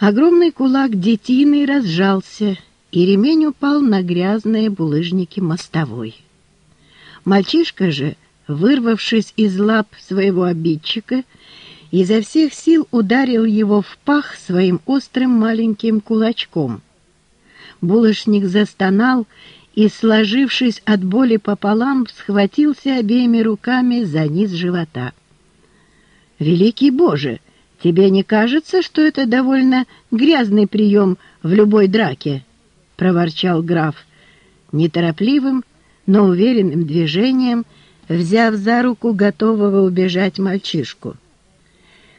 Огромный кулак детины разжался, и ремень упал на грязные булыжники мостовой. Мальчишка же, вырвавшись из лап своего обидчика, изо всех сил ударил его в пах своим острым маленьким кулачком. Булочник застонал и, сложившись от боли пополам, схватился обеими руками за низ живота. «Великий Боже!» «Тебе не кажется, что это довольно грязный прием в любой драке?» — проворчал граф, неторопливым, но уверенным движением, взяв за руку готового убежать мальчишку.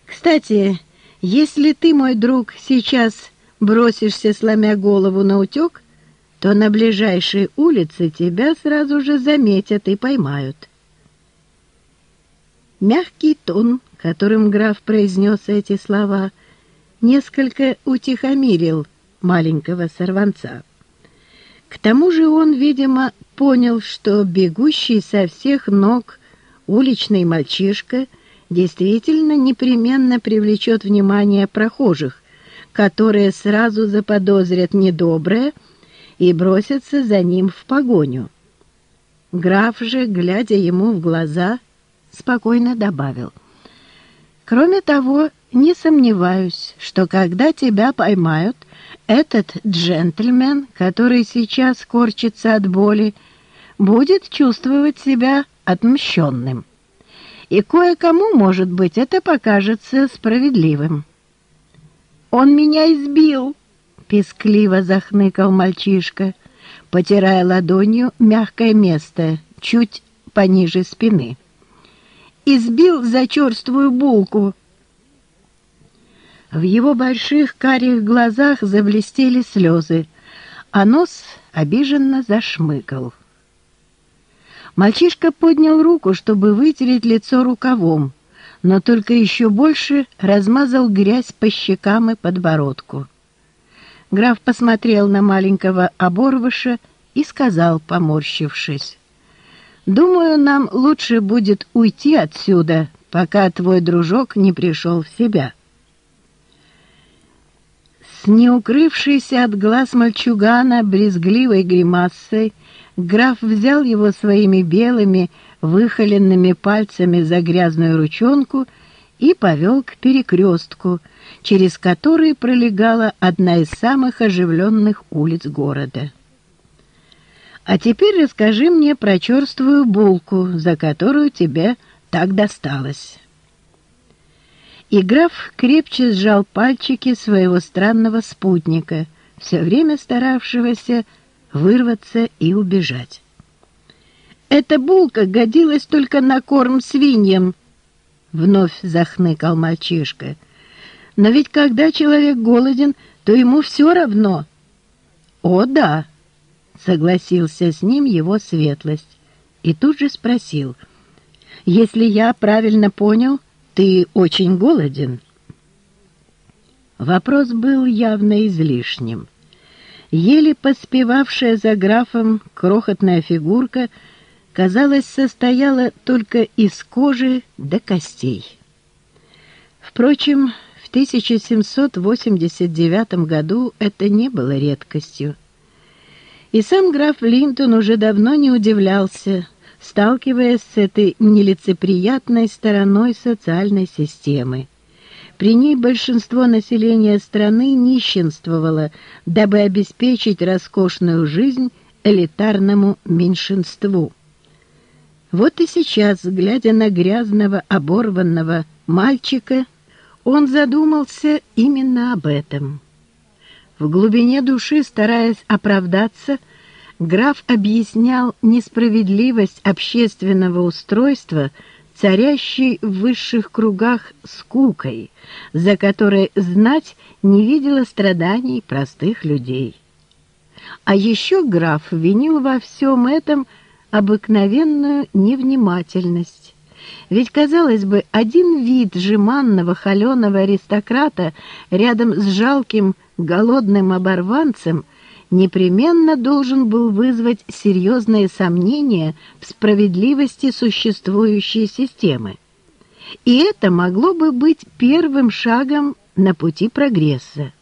«Кстати, если ты, мой друг, сейчас бросишься, сломя голову на утек, то на ближайшей улице тебя сразу же заметят и поймают». Мягкий тон которым граф произнес эти слова, несколько утихомирил маленького сорванца. К тому же он, видимо, понял, что бегущий со всех ног уличный мальчишка действительно непременно привлечет внимание прохожих, которые сразу заподозрят недоброе и бросятся за ним в погоню. Граф же, глядя ему в глаза, спокойно добавил — Кроме того, не сомневаюсь, что когда тебя поймают, этот джентльмен, который сейчас корчится от боли, будет чувствовать себя отмщенным. И кое-кому, может быть, это покажется справедливым. «Он меня избил!» — пескливо захныкал мальчишка, потирая ладонью мягкое место, чуть пониже спины избил за черствую булку. В его больших карих глазах заблестели слезы, а нос обиженно зашмыкал. Мальчишка поднял руку, чтобы вытереть лицо рукавом, но только еще больше размазал грязь по щекам и подбородку. Граф посмотрел на маленького оборвыша и сказал, поморщившись, Думаю, нам лучше будет уйти отсюда, пока твой дружок не пришел в себя. С неукрывшейся от глаз мальчугана брезгливой гримасой граф взял его своими белыми, выхоленными пальцами за грязную ручонку и повел к перекрестку, через который пролегала одна из самых оживленных улиц города. А теперь расскажи мне про черствую булку, за которую тебе так досталось». И граф крепче сжал пальчики своего странного спутника, все время старавшегося вырваться и убежать. «Эта булка годилась только на корм свиньям», — вновь захныкал мальчишка. «Но ведь когда человек голоден, то ему все равно». «О, да!» Согласился с ним его светлость и тут же спросил, «Если я правильно понял, ты очень голоден?» Вопрос был явно излишним. Еле поспевавшая за графом крохотная фигурка, казалось, состояла только из кожи до костей. Впрочем, в 1789 году это не было редкостью. И сам граф Линтон уже давно не удивлялся, сталкиваясь с этой нелицеприятной стороной социальной системы. При ней большинство населения страны нищенствовало, дабы обеспечить роскошную жизнь элитарному меньшинству. Вот и сейчас, глядя на грязного, оборванного мальчика, он задумался именно об этом. В глубине души, стараясь оправдаться, граф объяснял несправедливость общественного устройства, царящей в высших кругах скукой, за которой знать не видела страданий простых людей. А еще граф винил во всем этом обыкновенную невнимательность. Ведь, казалось бы, один вид жеманного холеного аристократа рядом с жалким голодным оборванцем непременно должен был вызвать серьезные сомнения в справедливости существующей системы. И это могло бы быть первым шагом на пути прогресса.